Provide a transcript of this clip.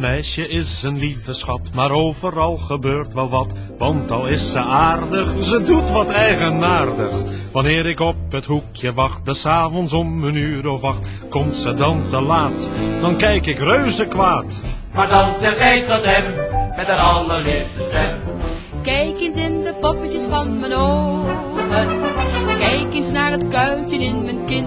meisje is een lieve schat, maar overal gebeurt wel wat. Want al is ze aardig, ze doet wat eigenaardig. Wanneer ik op het hoekje wacht, des avonds om een uur of acht, komt ze dan te laat. Dan kijk ik reuze kwaad. Maar dan zegt zij tot hem, met haar allerliefste stem. Kijk eens in de poppetjes van mijn ogen. Kijk eens naar het kuiltje in mijn kin.